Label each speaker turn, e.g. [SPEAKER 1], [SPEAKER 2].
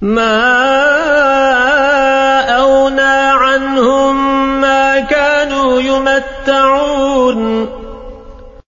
[SPEAKER 1] ما أغنى عنهم ما كانوا يمتعون